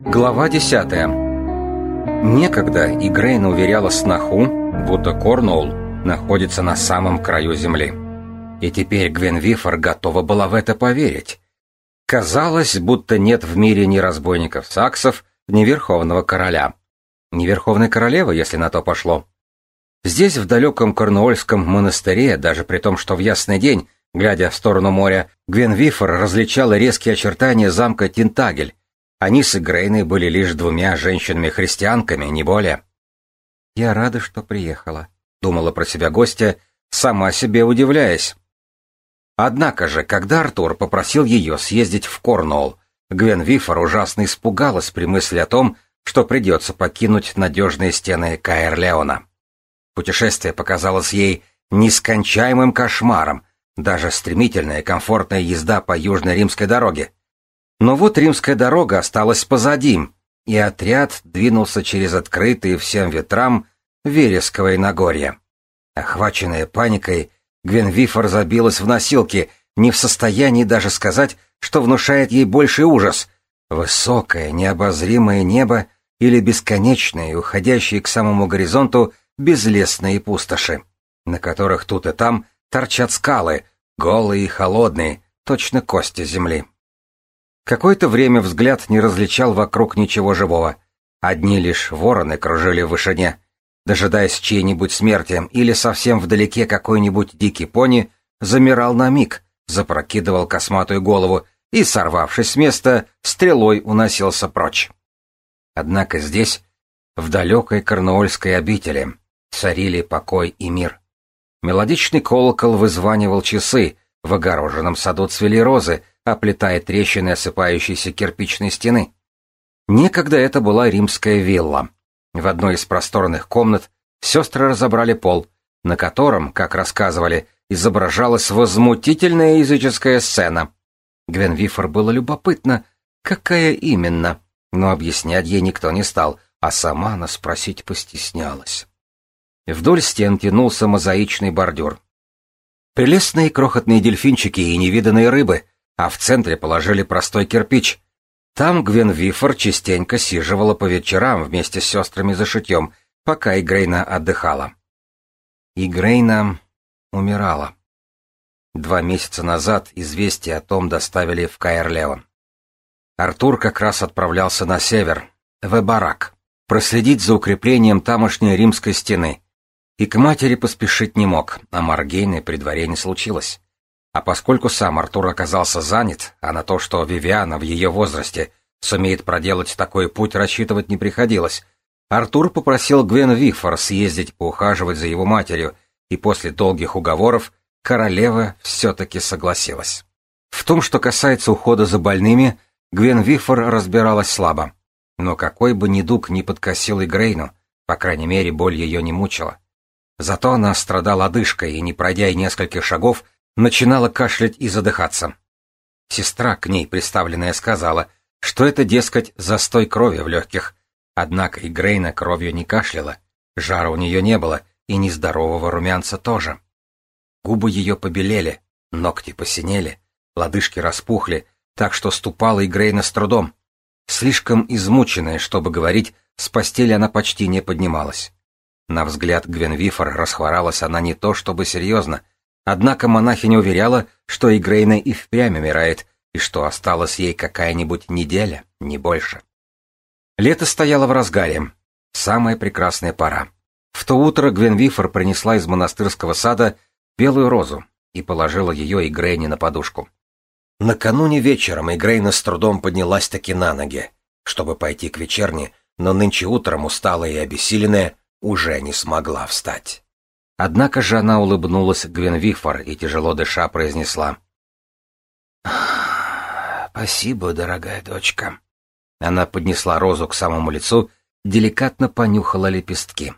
Глава десятая. Некогда Игрейна уверяла сноху, будто Корнуолл находится на самом краю земли. И теперь Гвен Вифор готова была в это поверить. Казалось, будто нет в мире ни разбойников-саксов, ни верховного короля. Ни верховной королевы, если на то пошло. Здесь, в далеком Корнуольском монастыре, даже при том, что в ясный день, глядя в сторону моря, Гвен Вифор различала резкие очертания замка Тинтагель. Они с Игрейной были лишь двумя женщинами-христианками, не более. «Я рада, что приехала», — думала про себя гостья, сама себе удивляясь. Однако же, когда Артур попросил ее съездить в Корнуолл, Гвен Вифор ужасно испугалась при мысли о том, что придется покинуть надежные стены Каэр-Леона. Путешествие показалось ей нескончаемым кошмаром, даже стремительная комфортная езда по южной римской дороге. Но вот римская дорога осталась позади, и отряд двинулся через открытые всем ветрам вересковое Нагорье. Охваченная паникой, Гвен Вифор забилась в носилки, не в состоянии даже сказать, что внушает ей больший ужас — высокое, необозримое небо или бесконечные, уходящие к самому горизонту безлесные пустоши, на которых тут и там торчат скалы, голые и холодные, точно кости земли. Какое-то время взгляд не различал вокруг ничего живого. Одни лишь вороны кружили в вышине, дожидаясь чьей-нибудь смерти, или совсем вдалеке какой-нибудь дикий пони замирал на миг, запрокидывал косматую голову и, сорвавшись с места, стрелой уносился прочь. Однако здесь, в далекой Корнуольской обители, царили покой и мир. Мелодичный колокол вызванивал часы, в огороженном саду цвели розы, оплетая трещины осыпающейся кирпичной стены. Некогда это была римская вилла. В одной из просторных комнат сестры разобрали пол, на котором, как рассказывали, изображалась возмутительная языческая сцена. Гвен Вифор было любопытно, какая именно, но объяснять ей никто не стал, а сама она спросить постеснялась. Вдоль стен тянулся мозаичный бордюр. Прелестные крохотные дельфинчики и невиданные рыбы, а в центре положили простой кирпич. Там Гвен Вифор частенько сиживала по вечерам вместе с сестрами за шитьем, пока Игрейна отдыхала. Игрейна умирала. Два месяца назад известие о том доставили в Каэрлеон. Артур как раз отправлялся на север, в Эбарак, проследить за укреплением тамошней римской стены. И к матери поспешить не мог, а Маргейны при дворе не случилось. А поскольку сам Артур оказался занят, а на то, что Вивиана в ее возрасте сумеет проделать такой путь, рассчитывать не приходилось, Артур попросил Гвен Вифор съездить поухаживать за его матерью, и после долгих уговоров королева все-таки согласилась. В том, что касается ухода за больными, Гвен Вифор разбиралась слабо. Но какой бы недуг ни подкосил и Грейну, по крайней мере, боль ее не мучила. Зато она страдала одышкой и, не пройдя и нескольких шагов, начинала кашлять и задыхаться. Сестра, к ней представленная, сказала, что это, дескать, застой крови в легких. Однако и Грейна кровью не кашляла, жара у нее не было, и нездорового румянца тоже. Губы ее побелели, ногти посинели, лодыжки распухли, так что ступала и Грейна с трудом. Слишком измученная, чтобы говорить, с постели она почти не поднималась. На взгляд Гвенвифор расхворалась она не то чтобы серьезно, Однако монахиня уверяла, что Игрейна и впрямь умирает, и что осталась ей какая-нибудь неделя, не больше. Лето стояло в разгаре. Самая прекрасная пора. В то утро Гвенвифор принесла из монастырского сада белую розу и положила ее Игрейне на подушку. Накануне вечером Игрейна с трудом поднялась таки на ноги, чтобы пойти к вечерне, но нынче утром, усталая и обессиленная, уже не смогла встать. Однако же она улыбнулась Гвенвифор и, тяжело дыша, произнесла. «Спасибо, дорогая дочка». Она поднесла розу к самому лицу, деликатно понюхала лепестки.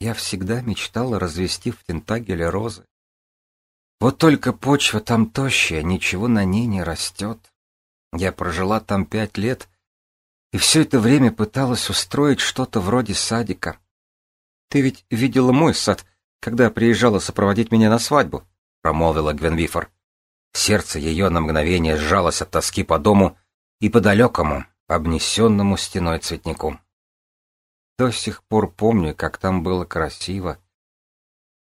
«Я всегда мечтала развести в Тентагеле розы. Вот только почва там тощая, ничего на ней не растет. Я прожила там пять лет, и все это время пыталась устроить что-то вроде садика». «Ты ведь видела мой сад, когда приезжала сопроводить меня на свадьбу», — промолвила Гвенвифор. Сердце ее на мгновение сжалось от тоски по дому и по далекому, обнесенному стеной цветнику. До сих пор помню, как там было красиво.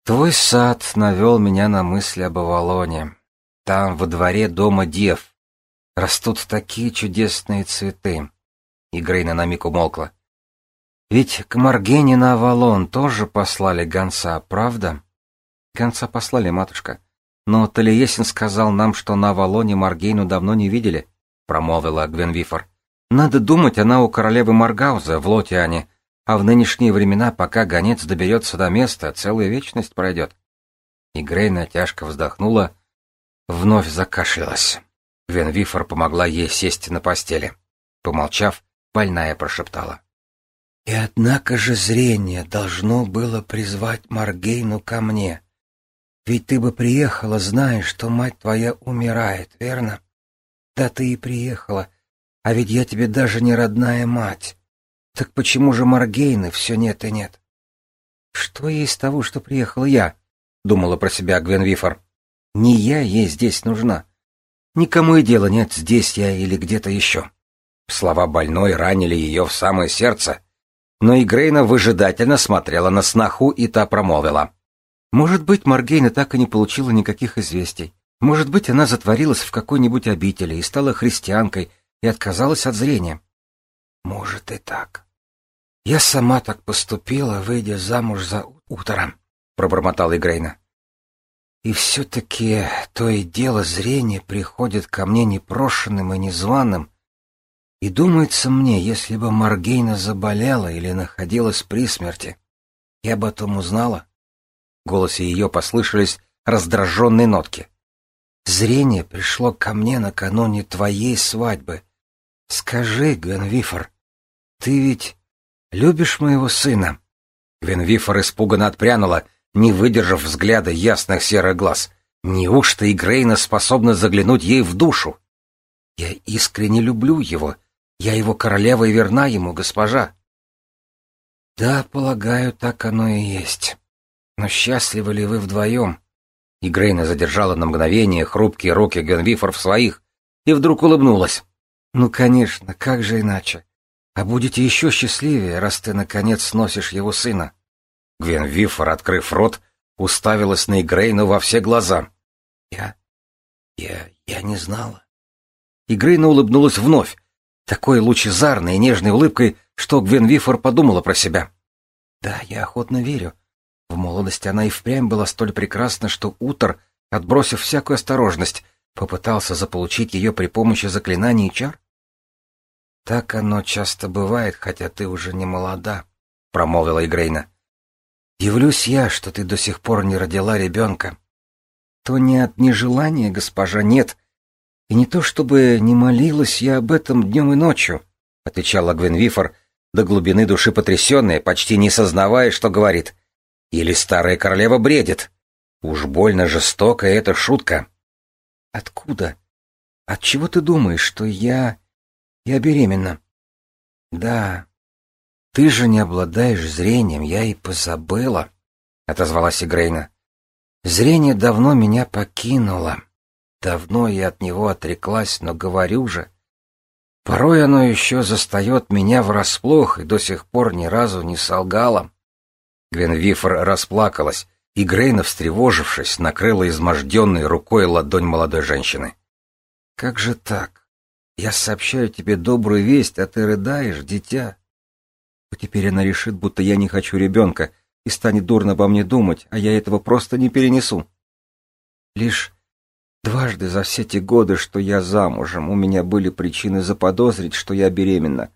Твой сад навел меня на мысли об Авалоне. Там, во дворе дома дев, растут такие чудесные цветы. И Грейна на миг умолкла. Ведь к Маргене на Авалон тоже послали гонца, правда? Гонца послали, матушка. Но Талиесин сказал нам, что на Авалоне Маргейну давно не видели, промолвила Гвенвифор. Надо думать, она у королевы Маргауза в Лотиане, а в нынешние времена, пока гонец доберется до места, целая вечность пройдет. И Грейна тяжко вздохнула, вновь закашлялась. Гвенвифор помогла ей сесть на постели. Помолчав, больная прошептала. «И однако же зрение должно было призвать Маргейну ко мне. Ведь ты бы приехала, зная, что мать твоя умирает, верно? Да ты и приехала, а ведь я тебе даже не родная мать. Так почему же Маргейны все нет и нет? Что есть того, что приехал я? Думала про себя Гвенвифор. Не я ей здесь нужна. Никому и дела нет, здесь я или где-то еще. Слова больной ранили ее в самое сердце. Но и Грейна выжидательно смотрела на сноху, и та промолвила. Может быть, Маргейна так и не получила никаких известий. Может быть, она затворилась в какой-нибудь обители и стала христианкой и отказалась от зрения. Может и так. «Я сама так поступила, выйдя замуж за утром», — пробормотал Игрейна. «И все-таки то и дело зрение приходит ко мне непрошенным и незваным, и думается мне, если бы Маргейна заболела или находилась при смерти, я бы о том узнала». В голосе ее послышались раздраженные нотки. «Зрение пришло ко мне накануне твоей свадьбы. Скажи, Гвенвифор, ты ведь Любишь моего сына?» Венвифор испуганно отпрянула, не выдержав взгляда ясных серых глаз. Неужто Игрейна способна заглянуть ей в душу? «Я искренне люблю его. Я его королева и верна ему, госпожа». «Да, полагаю, так оно и есть. Но счастливы ли вы вдвоем?» Игрейна задержала на мгновение хрупкие руки Генвифор в своих и вдруг улыбнулась. «Ну, конечно, как же иначе? А будете еще счастливее, раз ты, наконец, сносишь его сына. Гвен Вифор, открыв рот, уставилась на Игрейну во все глаза. Я... я... я не знала. Игрейна улыбнулась вновь, такой лучезарной и нежной улыбкой, что Гвен Вифор подумала про себя. Да, я охотно верю. В молодости она и впрямь была столь прекрасна, что Утор, отбросив всякую осторожность, попытался заполучить ее при помощи заклинаний и чар? «Так оно часто бывает, хотя ты уже не молода», — промолвила Игрейна. «Дивлюсь я, что ты до сих пор не родила ребенка». «То не от нежелания, госпожа, нет. И не то чтобы не молилась я об этом днем и ночью», — отвечала Гвенвифор, до глубины души потрясенная, почти не сознавая, что говорит. «Или старая королева бредит. Уж больно жестокая эта шутка». «Откуда? От чего ты думаешь, что я...» Я беременна. Да. Ты же не обладаешь зрением, я и позабыла, отозвалась Игрейна. Зрение давно меня покинуло. Давно я от него отреклась, но говорю же, порой оно еще застает меня врасплох и до сих пор ни разу не солгало. Гвенвифор расплакалась, и Грейна, встревожившись, накрыла изможденной рукой ладонь молодой женщины. «Как же так? Я сообщаю тебе добрую весть, а ты рыдаешь, дитя. Теперь она решит, будто я не хочу ребенка, и станет дурно обо мне думать, а я этого просто не перенесу. Лишь дважды за все те годы, что я замужем, у меня были причины заподозрить, что я беременна.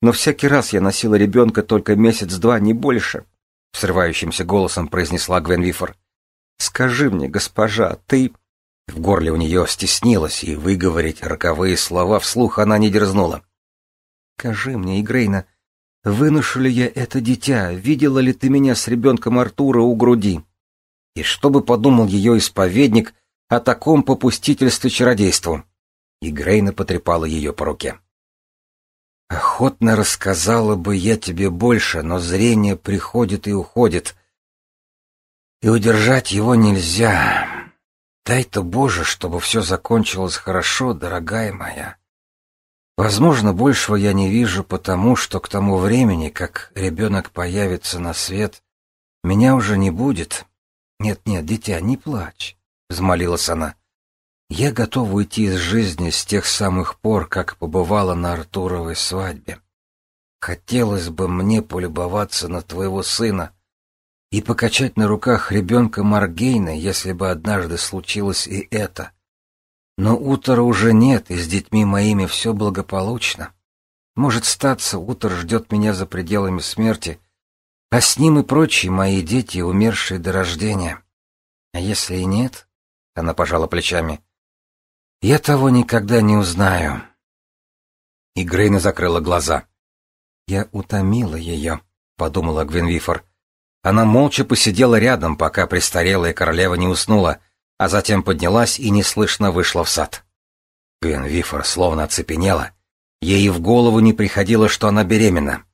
Но всякий раз я носила ребенка только месяц-два, не больше, — срывающимся голосом произнесла Гвенвифор. Скажи мне, госпожа, ты... В горле у нее стеснилось, и выговорить роковые слова вслух она не дерзнула. «Скажи мне, Игрейна, выношу ли я это дитя? Видела ли ты меня с ребенком Артура у груди?» И что бы подумал ее исповедник о таком попустительстве чародейству? Игрейна потрепала ее по руке. «Охотно рассказала бы я тебе больше, но зрение приходит и уходит, и удержать его нельзя. Дай-то, Боже, чтобы все закончилось хорошо, дорогая моя. Возможно, большего я не вижу, потому что к тому времени, как ребенок появится на свет, меня уже не будет. Нет-нет, дитя, не плачь, — взмолилась она. Я готова уйти из жизни с тех самых пор, как побывала на Артуровой свадьбе. Хотелось бы мне полюбоваться на твоего сына и покачать на руках ребенка Маргейна, если бы однажды случилось и это. Но утра уже нет, и с детьми моими все благополучно. Может, статься, утро ждет меня за пределами смерти, а с ним и прочие мои дети, умершие до рождения. А если и нет, — она пожала плечами, — я того никогда не узнаю. И Грейна закрыла глаза. Я утомила ее, — подумала Гвинвифор. Она молча посидела рядом, пока престарелая королева не уснула, а затем поднялась и неслышно вышла в сад. Гвинвифор словно оцепенела. Ей в голову не приходило, что она беременна.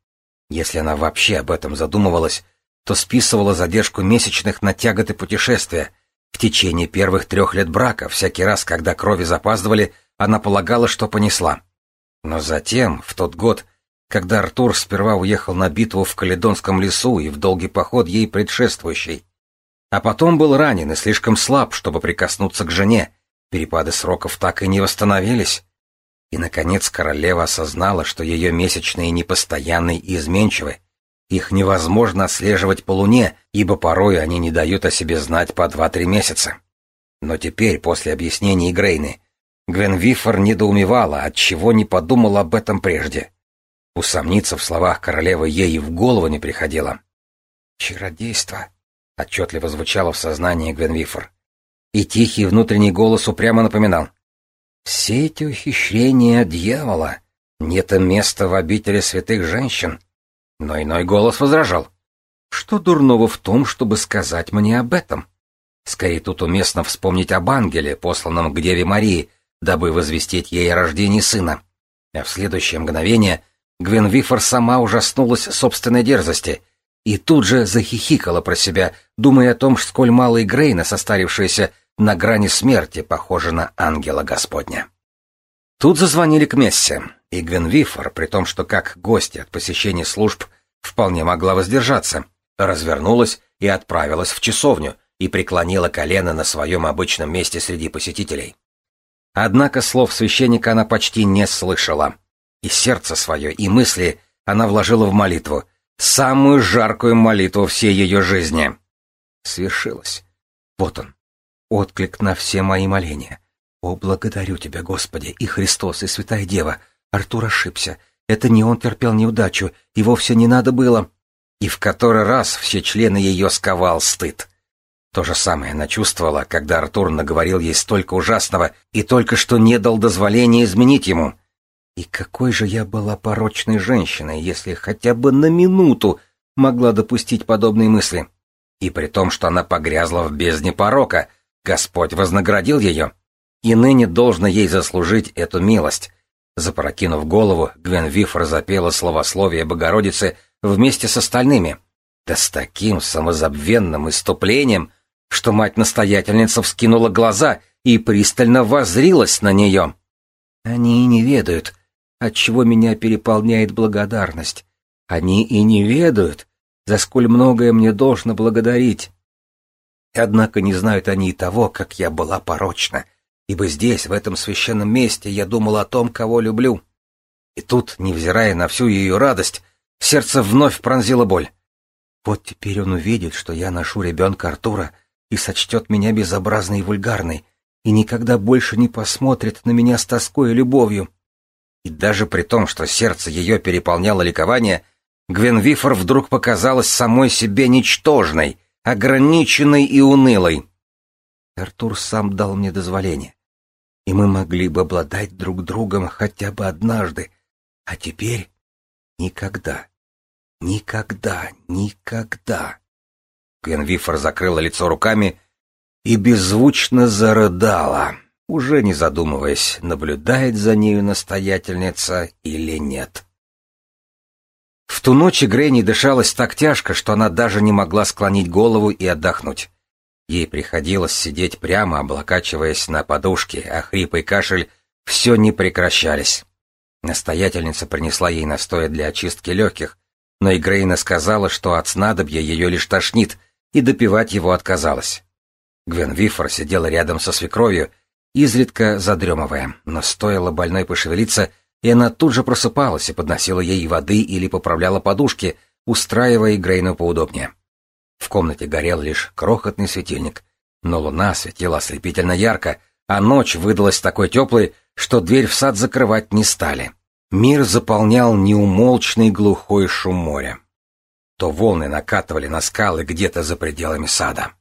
Если она вообще об этом задумывалась, то списывала задержку месячных на тяготы путешествия. В течение первых трех лет брака, всякий раз, когда крови запаздывали, она полагала, что понесла. Но затем, в тот год, когда Артур сперва уехал на битву в Каледонском лесу и в долгий поход ей предшествующий, а потом был ранен и слишком слаб, чтобы прикоснуться к жене, перепады сроков так и не восстановились. И, наконец, королева осознала, что ее месячные непостоянны и изменчивы. Их невозможно отслеживать по луне, ибо порой они не дают о себе знать по два-три месяца. Но теперь, после объяснений Грейны, Гвен Вифор недоумевала, отчего не подумала об этом прежде. Усомниться в словах королевы ей и в голову не приходило. «Чародейство», — отчетливо звучало в сознании Гвенвифор. И тихий внутренний голос упрямо напоминал. «Все эти ухищрения дьявола. Нет им места в обители святых женщин». Но иной голос возражал. «Что дурного в том, чтобы сказать мне об этом? Скорее тут уместно вспомнить об ангеле, посланном к Деве Марии, дабы возвестить ей о рождении сына». А в следующее мгновение Гвен Вифор сама ужаснулась собственной дерзости и тут же захихикала про себя, думая о том, сколь мало и Грейна, состарившаяся на грани смерти, похожа на ангела Господня. Тут зазвонили к мессе, и Гвен Вифор, при том, что как гости от посещения служб вполне могла воздержаться, развернулась и отправилась в часовню и преклонила колено на своем обычном месте среди посетителей. Однако слов священника она почти не слышала — и сердце свое, и мысли она вложила в молитву, самую жаркую молитву всей ее жизни. Свершилось. Вот он, отклик на все мои моления. О, благодарю тебя, Господи, и Христос, и Святая Дева. Артур ошибся. Это не он терпел неудачу, и вовсе не надо было. И в который раз все члены ее сковал стыд. То же самое она чувствовала, когда Артур наговорил ей столько ужасного и только что не дал дозволения изменить ему. И какой же я была порочной женщиной, если хотя бы на минуту могла допустить подобные мысли. И при том, что она погрязла в бездне порока, Господь вознаградил ее. И ныне должно ей заслужить эту милость. Запрокинув голову, Гвен Вифор запела словословие Богородицы вместе с остальными. Да с таким самозабвенным иступлением, что мать-настоятельница вскинула глаза и пристально воззрилась на нее. Они и не ведают, отчего меня переполняет благодарность. Они и не ведают, за сколь многое мне должно благодарить. Однако не знают они и того, как я была порочна, ибо здесь, в этом священном месте, я думала о том, кого люблю. И тут, невзирая на всю ее радость, сердце вновь пронзило боль. Вот теперь он увидит, что я ношу ребенка Артура и сочтет меня безобразной и вульгарной, и никогда больше не посмотрит на меня с тоской и любовью. И даже при том, что сердце ее переполняло ликование, Гвен Вифор вдруг показалась самой себе ничтожной, ограниченной и унылой. Артур сам дал мне дозволение, и мы могли бы обладать друг другом хотя бы однажды, а теперь никогда, никогда, никогда. Гвен Вифор закрыла лицо руками и беззвучно зарыдала уже не задумываясь, наблюдает за нею настоятельница или нет. В ту ночь Грейни дышалась так тяжко, что она даже не могла склонить голову и отдохнуть. Ей приходилось сидеть прямо, облокачиваясь на подушке, а хрип и кашель все не прекращались. Настоятельница принесла ей настоя для очистки легких, но Игрейна сказала, что от снадобья ее лишь тошнит, и допивать его отказалась. Гвен Вифор сидела рядом со свекровью, изредка задремывая, но стоило больной пошевелиться, и она тут же просыпалась и подносила ей воды или поправляла подушки, устраивая Грейну поудобнее. В комнате горел лишь крохотный светильник, но луна светила ослепительно ярко, а ночь выдалась такой теплой, что дверь в сад закрывать не стали. Мир заполнял неумолчный глухой шум моря. То волны накатывали на скалы где-то за пределами сада.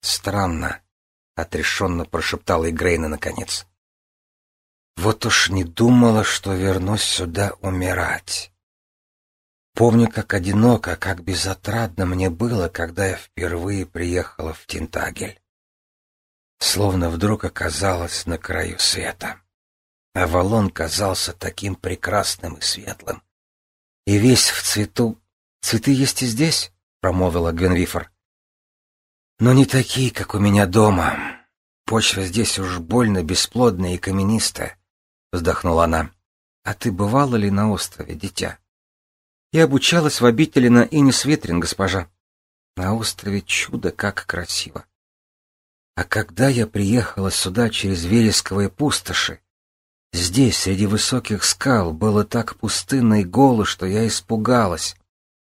«Странно», — отрешенно прошептала Игрейна наконец. «Вот уж не думала, что вернусь сюда умирать. Помню, как одиноко, как безотрадно мне было, когда я впервые приехала в Тинтагель. Словно вдруг оказалась на краю света. Авалон казался таким прекрасным и светлым. И весь в цвету... «Цветы есть и здесь?» — промолвила Гвенвифор. «Но не такие, как у меня дома. Почва здесь уж больно бесплодная и каменистая», — вздохнула она. «А ты бывала ли на острове, дитя?» «Я обучалась в обители на Инис Ветрин, госпожа. На острове чудо как красиво. А когда я приехала сюда через вересковые пустоши, здесь, среди высоких скал, было так пустынно и голо, что я испугалась.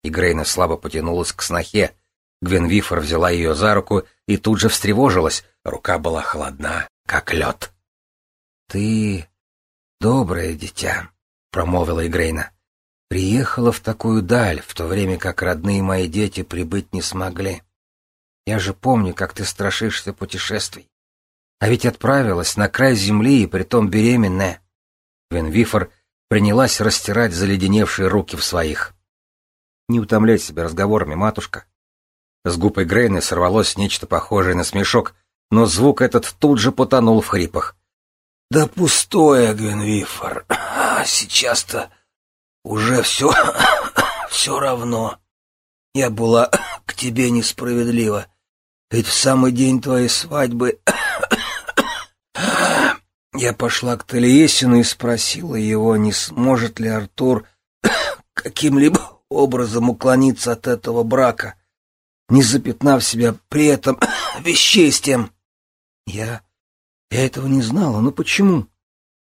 И Грейна слабо потянулась к снохе. Гвенвифор взяла ее за руку и тут же встревожилась. Рука была холодна, как лед. — Ты доброе дитя, — промолвила Игрейна. — Приехала в такую даль, в то время как родные мои дети прибыть не смогли. Я же помню, как ты страшишься путешествий. А ведь отправилась на край земли и притом беременная. Венвифор принялась растирать заледеневшие руки в своих. Не утомляй себя разговорами, матушка. С губ Грейны сорвалось нечто похожее на смешок, но звук этот тут же потонул в хрипах. — Да пустое, Гвенвифор. Сейчас-то уже все... все равно. Я была к тебе несправедлива. Ведь в самый день твоей свадьбы я пошла к Талиесину и спросила его, не сможет ли Артур каким-либо образом уклониться от этого брака, не запятнав себя при этом вещестием. Я... я этого не знала, но почему?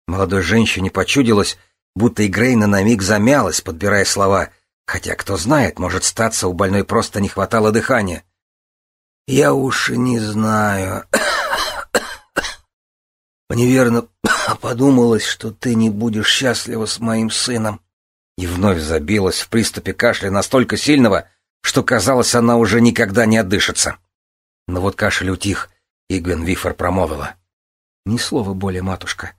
Молодой женщине почудилось, будто Игрейна на миг замялась, подбирая слова, хотя, кто знает, может статься, у больной просто не хватало дыхания. Я уж и не знаю. Мне верно подумалось, что ты не будешь счастлива с моим сыном. И вновь забилась в приступе кашля настолько сильного, что, казалось, она уже никогда не отдышится. Но вот кашель утих, и Гвенвифор промолвила. — Ни слова более, матушка.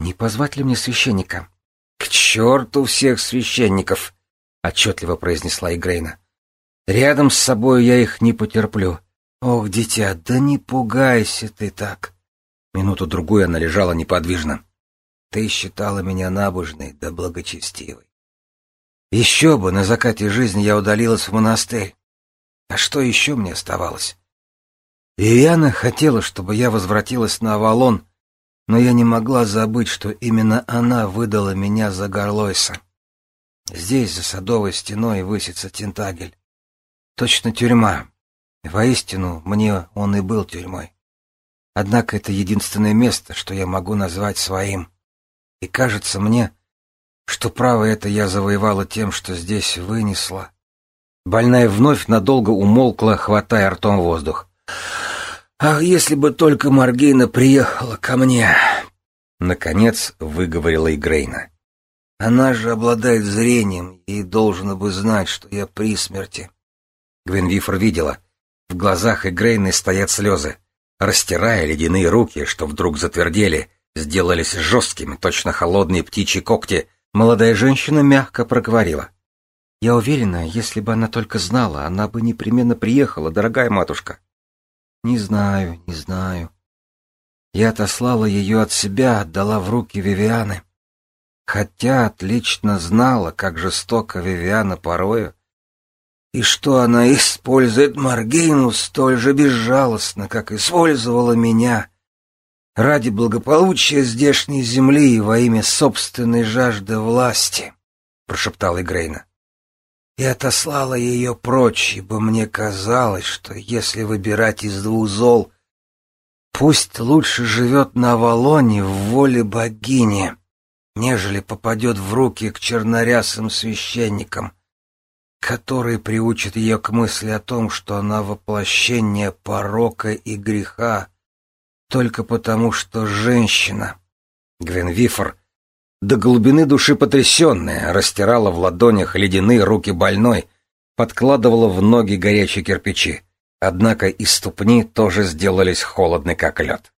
Не позвать ли мне священника? — К черту всех священников! — отчетливо произнесла Игрейна. — Рядом с собой я их не потерплю. — «Ох, дитя, да не пугайся ты так!» Минуту-другую она лежала неподвижно. «Ты считала меня набожной да благочестивой. Еще бы, на закате жизни я удалилась в монастырь. А что еще мне оставалось? Вивиана хотела, чтобы я возвратилась на Авалон, но я не могла забыть, что именно она выдала меня за Горлойса. Здесь, за садовой стеной, высится Тентагель. Точно тюрьма, Воистину, мне он и был тюрьмой. Однако это единственное место, что я могу назвать своим. И кажется мне, что право это я завоевала тем, что здесь вынесла. Больная вновь надолго умолкла, хватая ртом воздух. «Ах, если бы только Маргина приехала ко мне!» Наконец выговорила и Грейна. «Она же обладает зрением и должна бы знать, что я при смерти». Гвенвифор видела — в глазах Игрейны стоят слезы. Растирая ледяные руки, что вдруг затвердели, сделались жесткими, точно холодные птичьи когти, молодая женщина мягко проговорила. «Я уверена, если бы она только знала, она бы непременно приехала, дорогая матушка». «Не знаю, не знаю. Я отослала ее от себя, отдала в руки Вивианы. Хотя отлично знала, как жестоко Вивиана порою, и что она использует Маргейну столь же безжалостно, как использовала меня. ради благополучия здешней земли и во имя собственной жажды власти, — прошептал Игрейна. И отослала ее прочь, ибо мне казалось, что если выбирать из двух зол, пусть лучше живет на Авалоне в воле богини, нежели попадет в руки к чернорясым священникам, которые приучат ее к мысли о том, что она воплощение порока и греха, только потому, что женщина. Гвенвифор, до глубины души потрясенная, растирала в ладонях ледяные руки больной, подкладывала в ноги горячие кирпичи, однако и ступни тоже сделались холодны, как лед.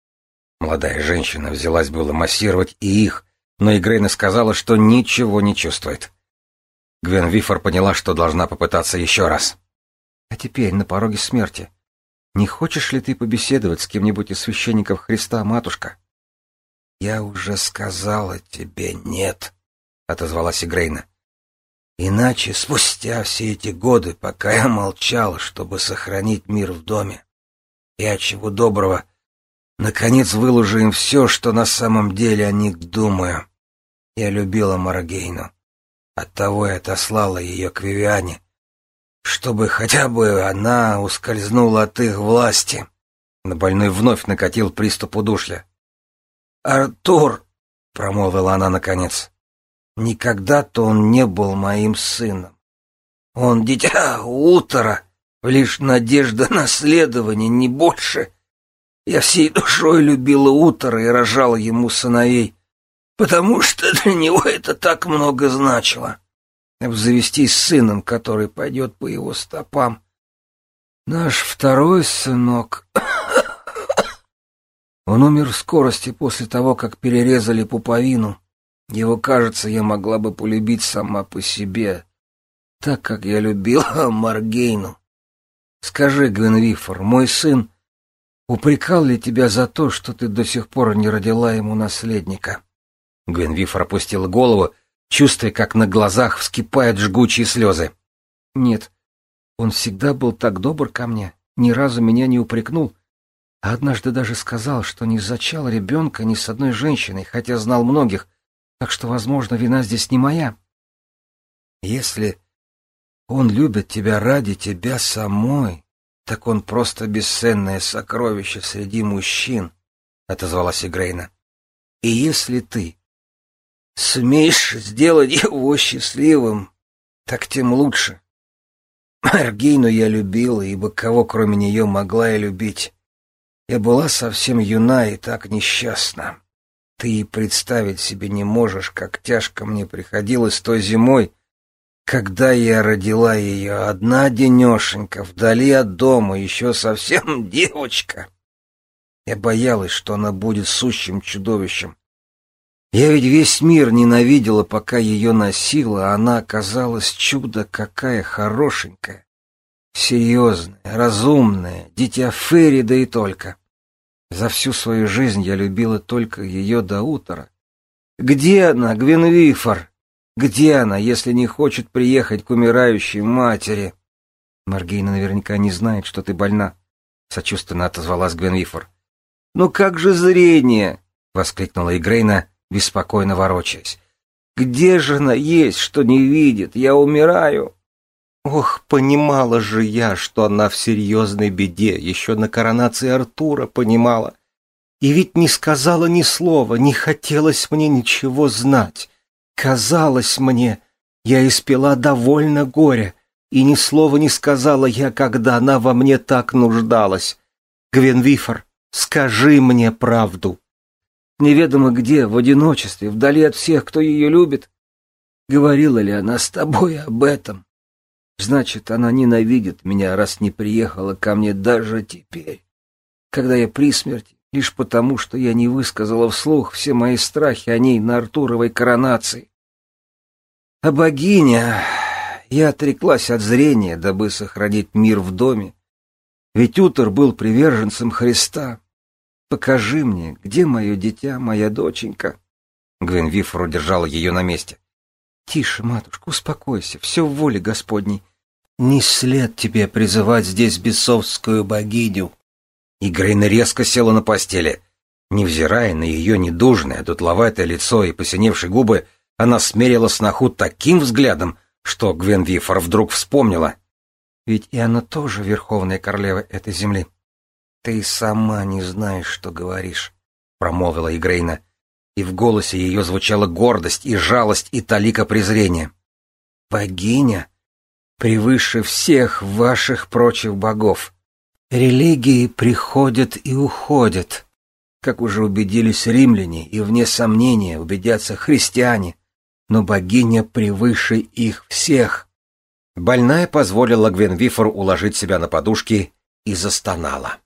Молодая женщина взялась было массировать и их, но Игрейна сказала, что ничего не чувствует. Гвен Вифор поняла, что должна попытаться еще раз. «А теперь на пороге смерти. Не хочешь ли ты побеседовать с кем-нибудь из священников Христа, матушка?» «Я уже сказала тебе нет», — отозвалась Игрейна. «Иначе спустя все эти годы, пока я молчала, чтобы сохранить мир в доме, я чего доброго, наконец выложу им все, что на самом деле о них думаю. Я любила Маргейну. Оттого и отослала ее к Вивиане, чтобы хотя бы она ускользнула от их власти. На больной вновь накатил приступ удушья. «Артур!» — промолвила она наконец. «Никогда-то он не был моим сыном. Он дитя утра, лишь надежда наследования, не больше. Я всей душой любила утро и рожала ему сыновей, потому что для него это так много значило. Обзавестись сыном, который пойдет по его стопам. Наш второй сынок... Он умер в скорости после того, как перерезали пуповину. Его, кажется, я могла бы полюбить сама по себе, так как я любила Маргейну. Скажи, Гвенвифор, мой сын упрекал ли тебя за то, что ты до сих пор не родила ему наследника? Гвенвифор опустил голову, чувствуя, как на глазах вскипают жгучие слезы. Нет, он всегда был так добр ко мне, ни разу меня не упрекнул, а однажды даже сказал, что не зачал ребенка ни с одной женщиной, хотя знал многих, так что, возможно, вина здесь не моя. Если он любит тебя ради тебя самой, так он просто бесценное сокровище среди мужчин, — отозвалась Игрейна. И если ты Сумеешь сделать его счастливым, так тем лучше. Аргейну я любила, ибо кого кроме нее могла я любить? Я была совсем юна и так несчастна. Ты и представить себе не можешь, как тяжко мне приходилось той зимой, когда я родила ее одна денешенька, вдали от дома, еще совсем девочка. Я боялась, что она будет сущим чудовищем, я ведь весь мир ненавидела, пока ее носила, а она оказалась чудо какая хорошенькая, серьезная, разумная, дитя Ферри, да и только. За всю свою жизнь я любила только ее до утра. Где она, Гвенвифор? Где она, если не хочет приехать к умирающей матери? Маргейна наверняка не знает, что ты больна, — сочувственно отозвалась Гвенвифор. «Ну как же зрение!» — воскликнула Игрейна, беспокойно ворочаясь. «Где же она есть, что не видит? Я умираю!» Ох, понимала же я, что она в серьезной беде, еще на коронации Артура понимала. И ведь не сказала ни слова, не хотелось мне ничего знать. Казалось мне, я испила довольно горя, и ни слова не сказала я, когда она во мне так нуждалась. Гвенвифор, скажи мне правду неведомо где, в одиночестве, вдали от всех, кто ее любит. Говорила ли она с тобой об этом? Значит, она ненавидит меня, раз не приехала ко мне даже теперь, когда я при смерти, лишь потому, что я не высказала вслух все мои страхи о ней на Артуровой коронации. А богиня... Я отреклась от зрения, дабы сохранить мир в доме. Ведь Утор был приверженцем Христа, Покажи мне, где мое дитя, моя доченька?» Гвен Вифор удержала ее на месте. «Тише, матушка, успокойся, все в воле Господней. Не след тебе призывать здесь бесовскую богиню». И Грейна резко села на постели. Невзирая на ее недужное, дутловатое лицо и посиневшие губы, она смерила сноху таким взглядом, что Гвен Вифор вдруг вспомнила. «Ведь и она тоже верховная королева этой земли». «Ты сама не знаешь, что говоришь», — промолвила Игрейна, и в голосе ее звучала гордость и жалость и талика презрения. «Богиня превыше всех ваших прочих богов. Религии приходят и уходят, как уже убедились римляне, и вне сомнения убедятся христиане, но богиня превыше их всех». Больная позволила Гвенвифор уложить себя на подушки и застонала.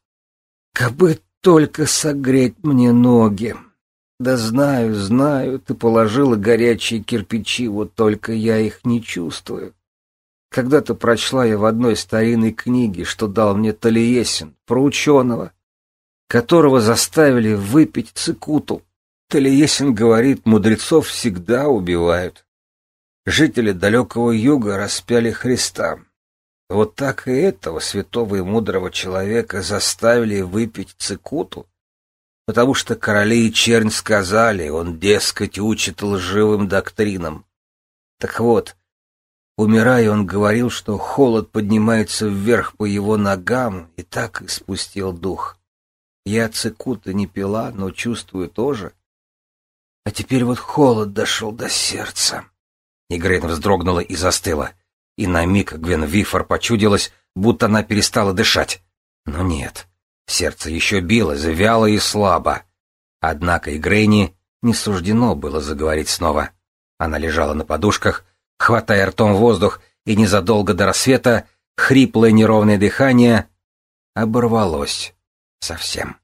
«Кабы только согреть мне ноги!» «Да знаю, знаю, ты положила горячие кирпичи, вот только я их не чувствую. Когда-то прочла я в одной старинной книге, что дал мне Талиесин, про ученого, которого заставили выпить цикуту. Талиесин говорит, мудрецов всегда убивают. Жители далекого юга распяли Христа. Вот так и этого святого и мудрого человека заставили выпить цикуту потому что короли и чернь сказали, он, дескать, учит лживым доктринам. Так вот, умирая, он говорил, что холод поднимается вверх по его ногам, и так и спустил дух. Я цикута не пила, но чувствую тоже. А теперь вот холод дошел до сердца. Игрейн вздрогнула и застыла, и на миг Гвен Вифор почудилась, будто она перестала дышать. Но нет, Сердце еще билось, вяло и слабо. Однако и Грейни не суждено было заговорить снова. Она лежала на подушках, хватая ртом воздух, и незадолго до рассвета хриплое неровное дыхание оборвалось совсем.